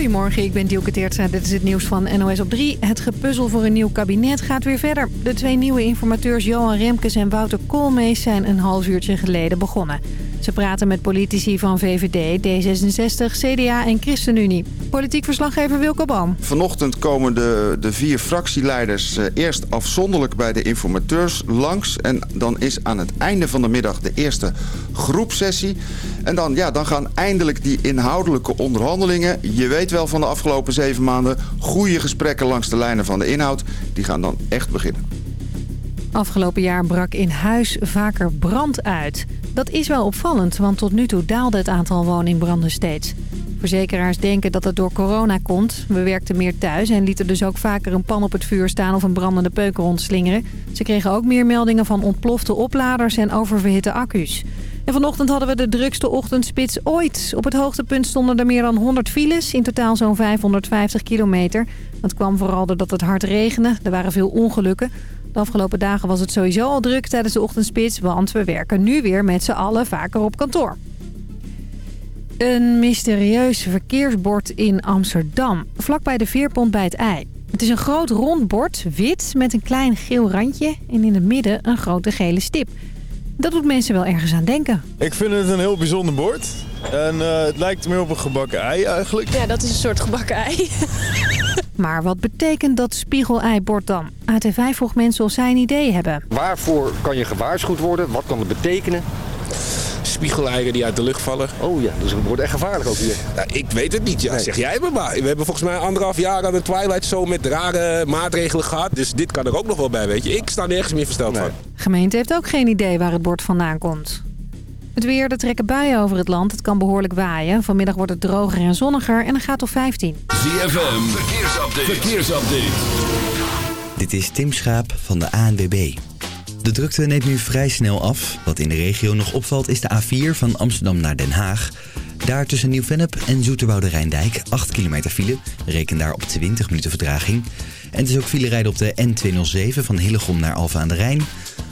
Goedemorgen, ik ben Dielke Teertstra. Dit is het nieuws van NOS op 3. Het gepuzzel voor een nieuw kabinet gaat weer verder. De twee nieuwe informateurs Johan Remkes en Wouter Koolmees zijn een half uurtje geleden begonnen. Ze praten met politici van VVD, D66, CDA en ChristenUnie. Politiek verslaggever Wilco Boom. Vanochtend komen de, de vier fractieleiders eh, eerst afzonderlijk bij de informateurs langs. En dan is aan het einde van de middag de eerste groepsessie. En dan, ja, dan gaan eindelijk die inhoudelijke onderhandelingen. Je weet wel van de afgelopen zeven maanden. Goede gesprekken langs de lijnen van de inhoud. Die gaan dan echt beginnen. Afgelopen jaar brak in huis vaker brand uit. Dat is wel opvallend, want tot nu toe daalde het aantal woningbranden steeds. Verzekeraars denken dat het door corona komt. We werkten meer thuis en lieten dus ook vaker een pan op het vuur staan of een brandende peuken rondslingeren. Ze kregen ook meer meldingen van ontplofte opladers en oververhitte accu's. En vanochtend hadden we de drukste ochtendspits ooit. Op het hoogtepunt stonden er meer dan 100 files, in totaal zo'n 550 kilometer. Dat kwam vooral doordat het hard regende. Er waren veel ongelukken. De afgelopen dagen was het sowieso al druk tijdens de ochtendspits... want we werken nu weer met z'n allen vaker op kantoor. Een mysterieus verkeersbord in Amsterdam, vlakbij de veerpont bij het ei. Het is een groot rond bord, wit, met een klein geel randje... en in het midden een grote gele stip. Dat doet mensen wel ergens aan denken. Ik vind het een heel bijzonder bord. En uh, het lijkt meer op een gebakken ei eigenlijk. Ja, dat is een soort gebakken ei. Maar wat betekent dat spiegeleibord dan? AT5 vroeg mensen of zij een idee hebben. Waarvoor kan je gewaarschuwd worden? Wat kan het betekenen? Spiegeleieren die uit de lucht vallen. Oh ja, dus het wordt echt gevaarlijk ook hier. Nou, ik weet het niet. Ja, Zeg jij me maar. We hebben volgens mij anderhalf jaar aan de Twilight Zone met rare maatregelen gehad. Dus dit kan er ook nog wel bij, weet je. Ik sta nergens meer versteld nee. van. De gemeente heeft ook geen idee waar het bord vandaan komt. Het weer, er trekken buien over het land. Het kan behoorlijk waaien. Vanmiddag wordt het droger en zonniger en dan gaat tot 15. ZFM, verkeersupdate. verkeersupdate. Dit is Tim Schaap van de ANWB. De drukte neemt nu vrij snel af. Wat in de regio nog opvalt is de A4 van Amsterdam naar Den Haag. Daar tussen Nieuw-Vennep en Zoeterwoude Rijndijk 8 kilometer file. Reken daar op 20 minuten vertraging. En het is ook file rijden op de N207 van Hillegom naar Alfa aan de Rijn.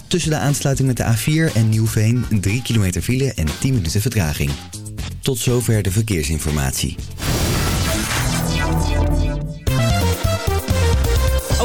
Tussen de aansluiting met de A4 en Nieuwveen 3 kilometer file en 10 minuten vertraging. Tot zover de verkeersinformatie.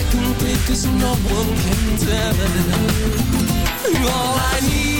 I can no one can tell. All I need.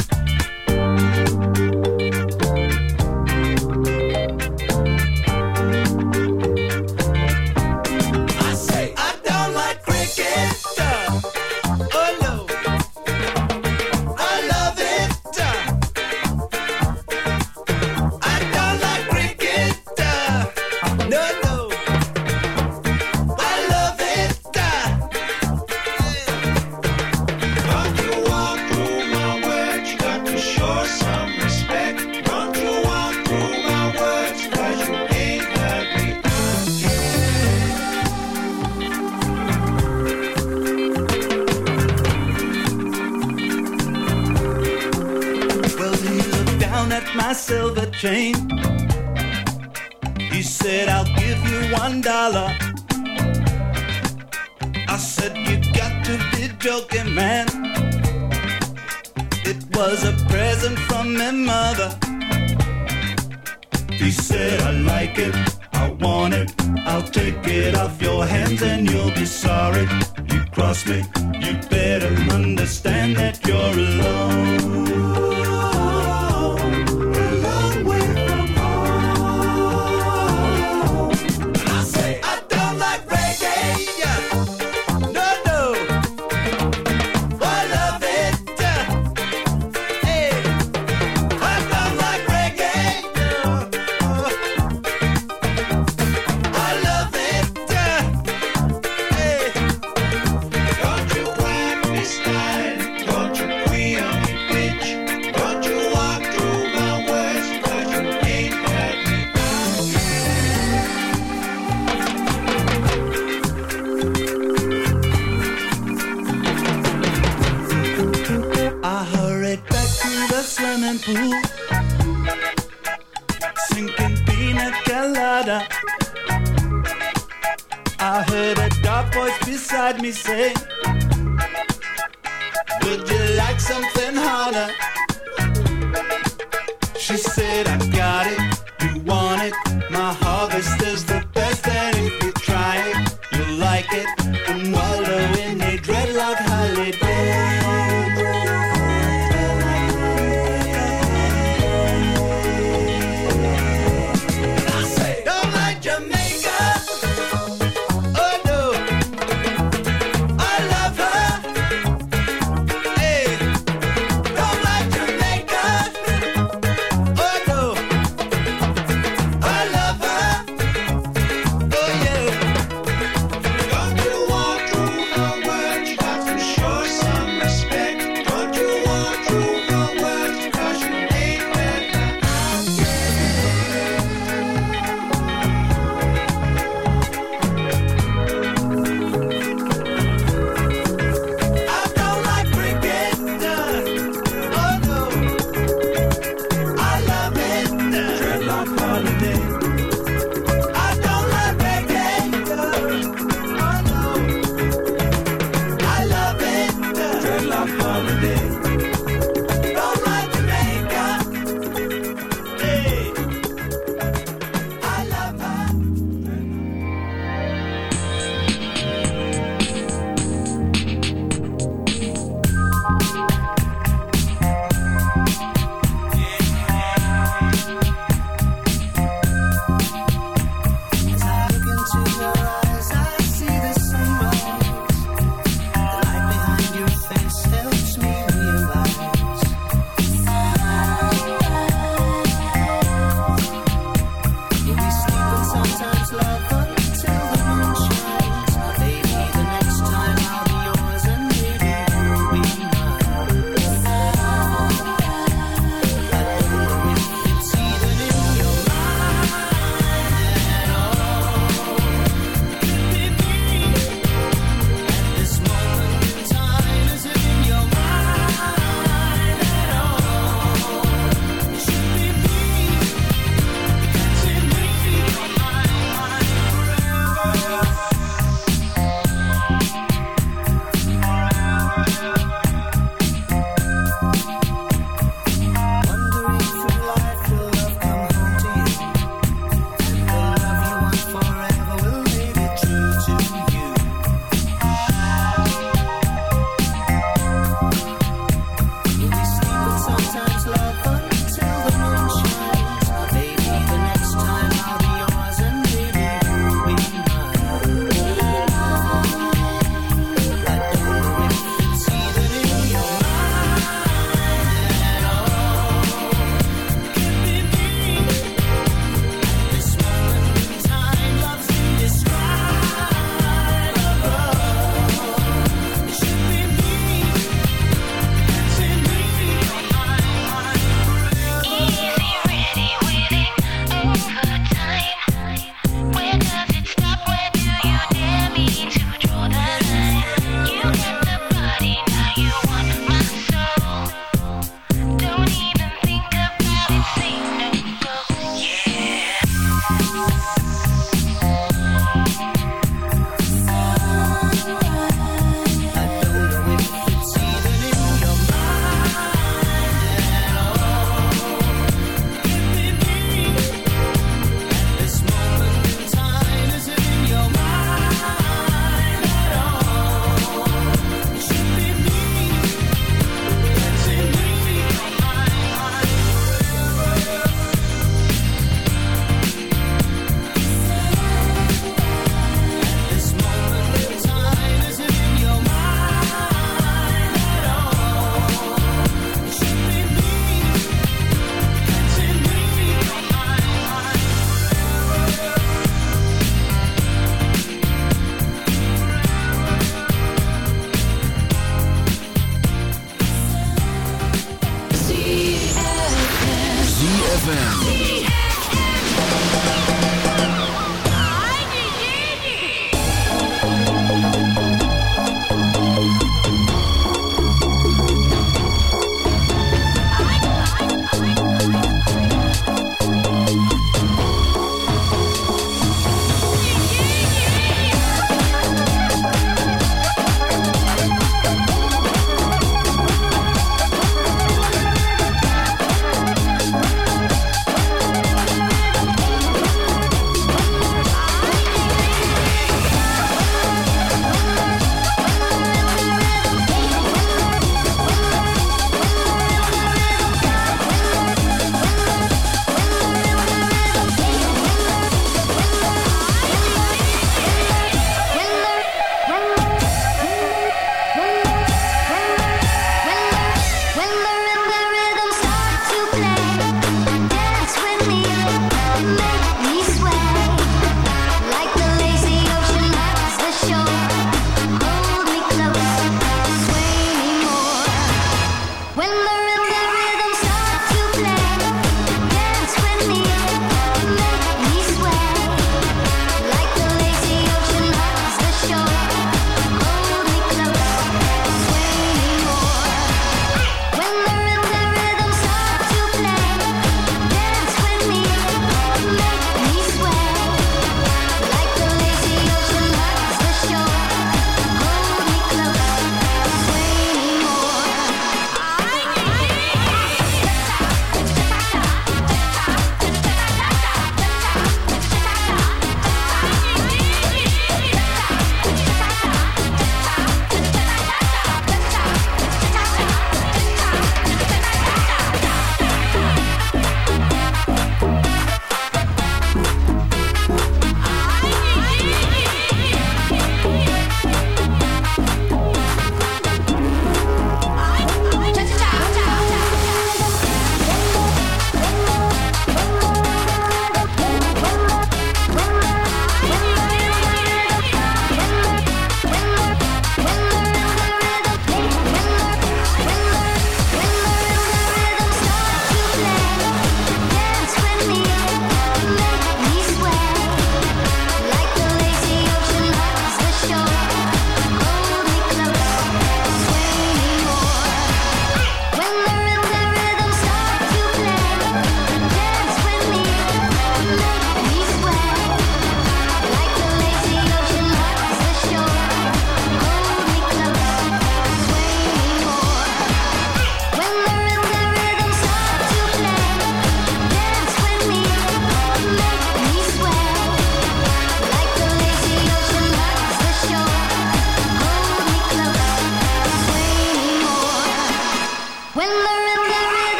shampoo Sinking pina colada I heard a dark voice beside me say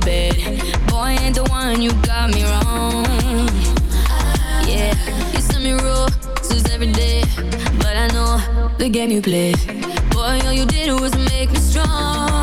bed. Boy, ain't the one you got me wrong. Yeah, you send me roses every day, but I know the game you play. Boy, all you did was make me strong.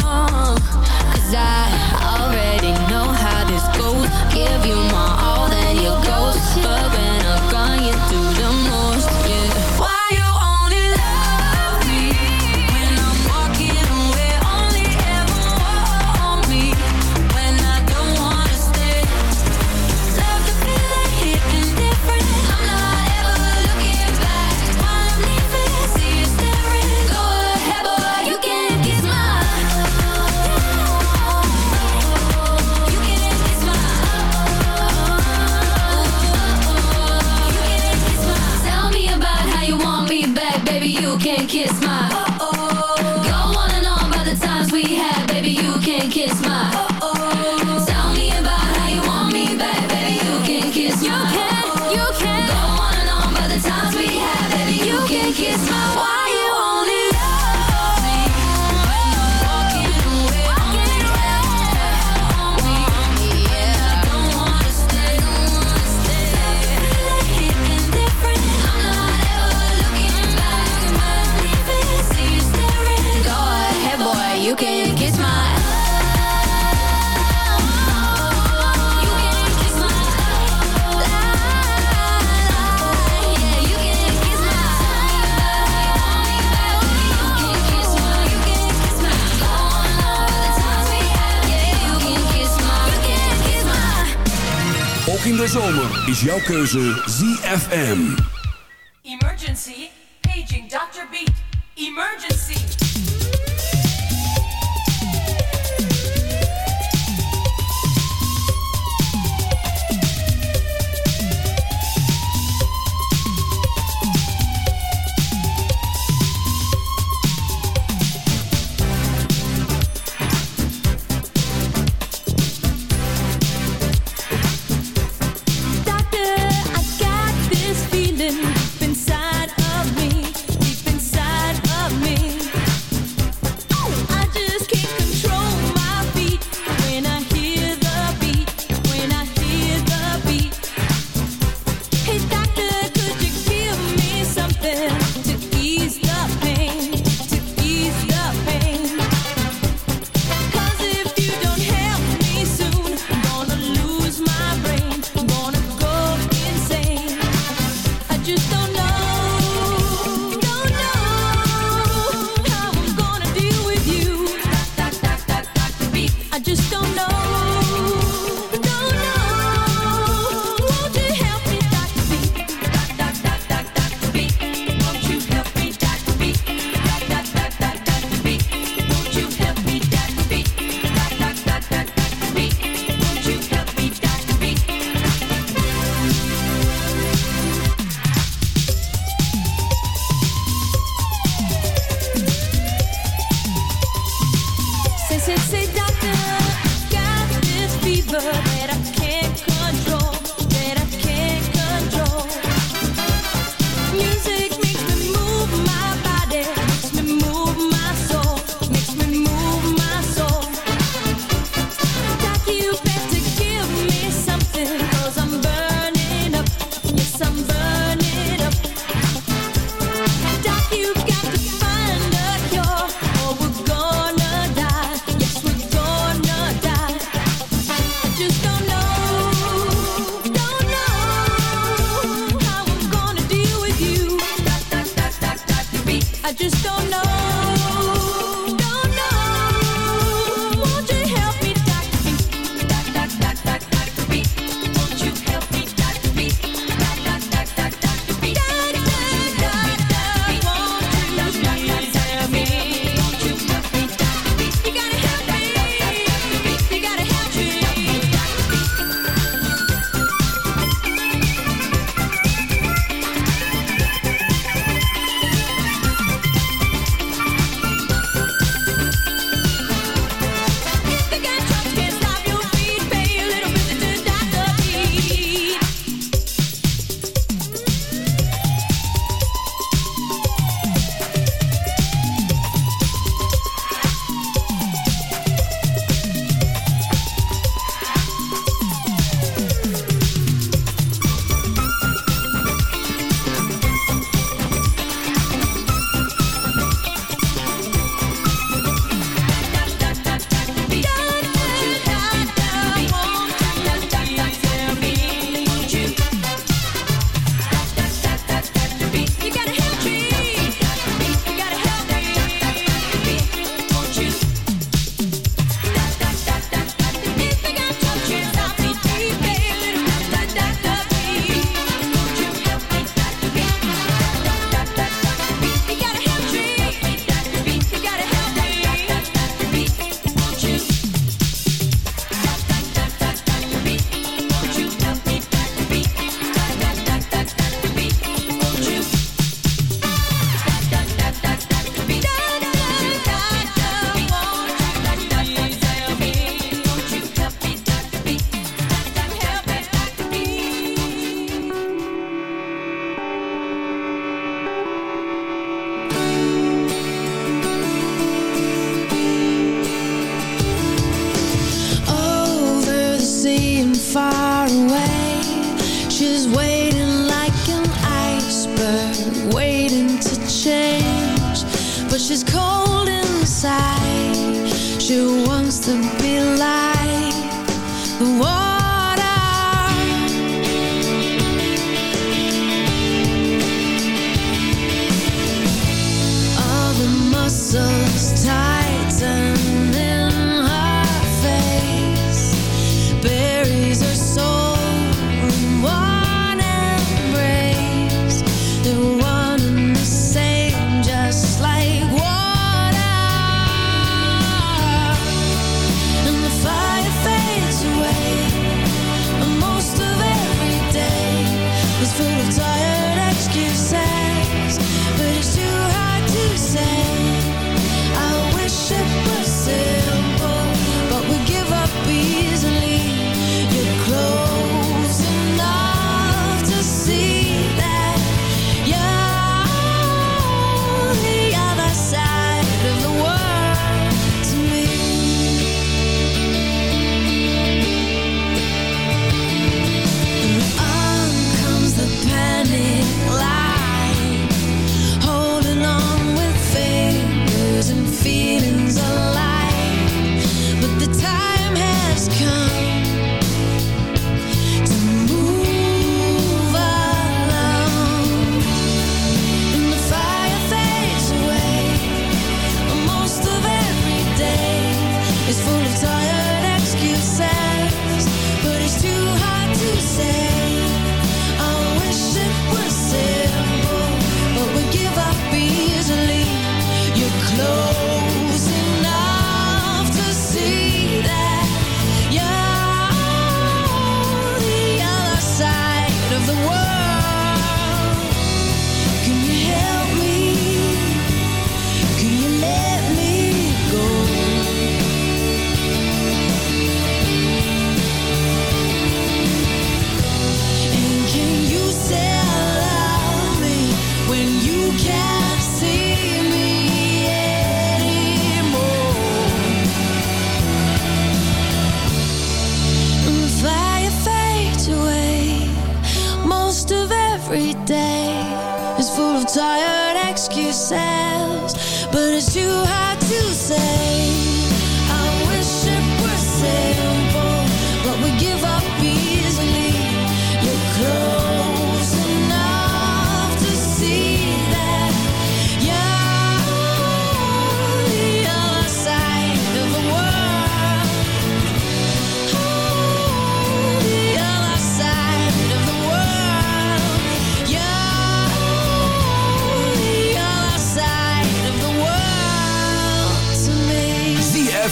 you can kiss my De zomer is jouw keuze ZFM. Emergency, paging Dr. Beat. Emergency.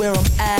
where I'm at.